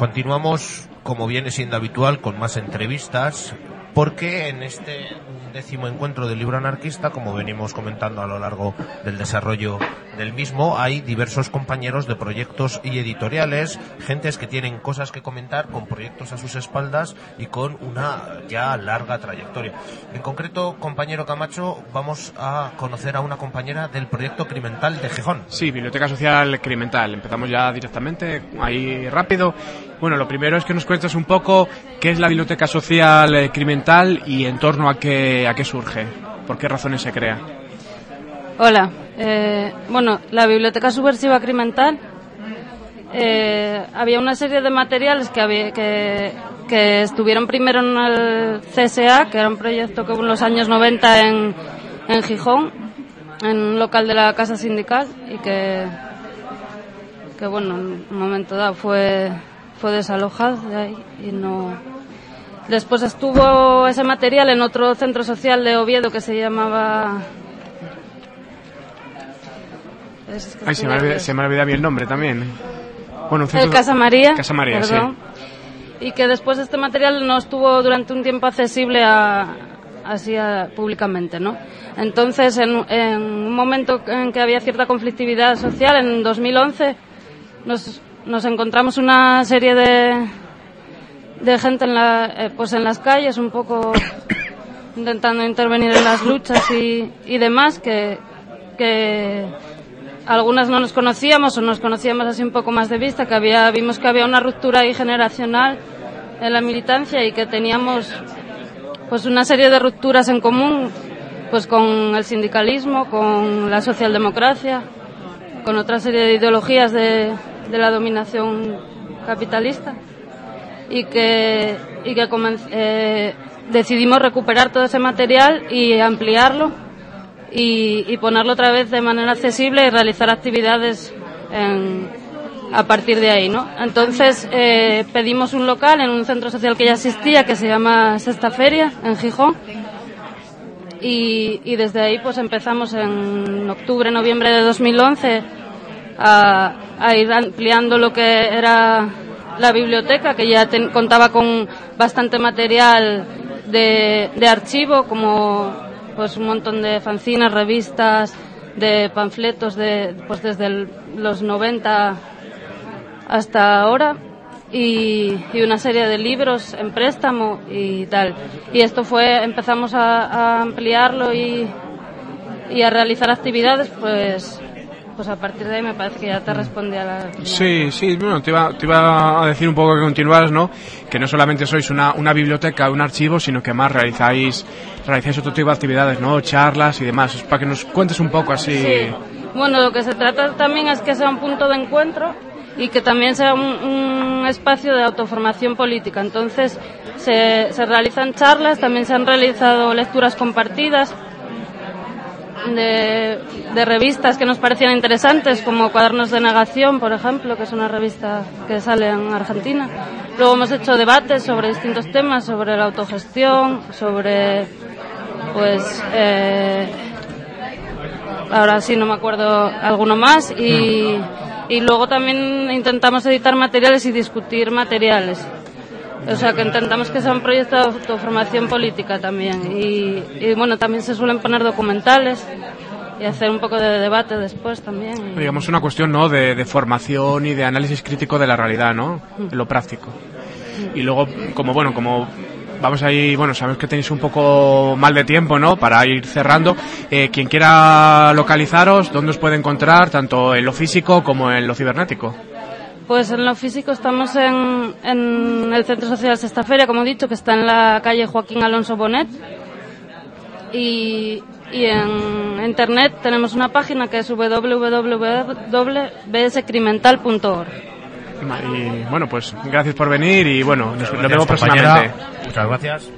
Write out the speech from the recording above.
Continuamos, como viene siendo habitual, con más entrevistas, porque en este décimo encuentro del libro anarquista, como venimos comentando a lo largo del desarrollo del mismo, hay diversos compañeros de proyectos y editoriales, gentes que tienen cosas que comentar con proyectos a sus espaldas y con una ya larga trayectoria. En concreto, compañero Camacho, vamos a conocer a una compañera del proyecto Crimental de Gijón. Sí, Biblioteca Social Crimental. Empezamos ya directamente, ahí rápido. Bueno, lo primero es que nos cuentes un poco qué es la Biblioteca Social Crimental y en torno a qué, a qué surge, por qué razones se crea. Hola, eh, bueno, la Biblioteca Subversiva Crimental eh, había una serie de materiales que, había, que, estuvieron primero en el CSA, que era un proyecto que hubo en los años 90 en, Gijón, en un local de la Casa Sindical, y que, que bueno, en un momento dado fue fue desalojado de ahí y no. Después estuvo ese material en otro centro social de Oviedo que se llamaba. Ay, se me, olvida, se me el nombre también. Bueno, centro... El Casa María. Casa María, sí. Y que después este material no estuvo durante un tiempo accesible a, así a, públicamente, ¿no? Entonces, en, en, un momento en que había cierta conflictividad social, en 2011, nos nos encontramos una serie de, de gente en, la, eh, pues en las calles, un poco intentando intervenir en las luchas y, y demás, que, que algunas no nos conocíamos o nos conocíamos así un poco más de vista, que había, vimos que había una ruptura ahí generacional en la militancia y que teníamos pues una serie de rupturas en común pues con el sindicalismo, con la socialdemocracia, con otra serie de ideologías de, la dominación capitalista. Y que, y que eh, decidimos recuperar todo ese material y ampliarlo y, y, ponerlo otra vez de manera accesible y realizar actividades en, a partir de ahí, ¿no? Entonces eh, pedimos un local en un centro social que ya existía que se llama Sexta Feria en Gijón y, y desde ahí pues empezamos en octubre, noviembre de 2011 a, a ir ampliando lo que era la biblioteca, que ya contaba con bastante material de, de, archivo, como pues un montón de fanzines, revistas, de panfletos de, pues desde los 90 hasta ahora. Y, una serie de libros en préstamo y tal. Y esto fue, empezamos a, ampliarlo y a realizar actividades, pues pues a partir de ahí me parece que ya te responde a la... Sí, sí, bueno, te iba, te iba a decir un poco que continuaras, ¿no? Que no solamente sois una, una biblioteca, un archivo, sino que más realizáis, realizáis otro tipo de actividades, ¿no? Charlas y demás, es para que nos cuentes un poco así... Sí. Bueno, lo que se trata también es que sea un punto de encuentro y que también sea un, un espacio de autoformación política. Entonces, se, se realizan charlas, también se han realizado lecturas compartidas, de, de, revistas que nos parecían interesantes, como Cuadernos de Negación, por ejemplo, que es una revista que sale en Argentina. Luego hemos hecho debates sobre distintos temas, sobre la autogestión, sobre, pues, eh, ahora sí no me acuerdo alguno más, y, y luego también intentamos editar materiales y discutir materiales. O sea, que intentamos que sea un proyecto de autoformación política también. Y, y, bueno, también se suelen poner documentales y hacer un poco de debate después también. Digamos una cuestión, ¿no? De, de formación y de análisis crítico de la realidad, ¿no? En lo práctico. Y luego, como bueno, como vamos ahí, bueno, sabemos que tenéis un poco mal de tiempo, ¿no? Para ir cerrando. Eh, quien quiera localizaros, ¿dónde os puede encontrar, tanto en lo físico como en lo cibernético? Pues en lo físico estamos en, en el Centro Social Sexta Feria, como he dicho, que está en la calle Joaquín Alonso Bonet. Y, y en internet tenemos una página que es www.bscrimental.org. Y bueno, pues gracias por venir y bueno, nos, nos vemos próximamente. Muchas gracias.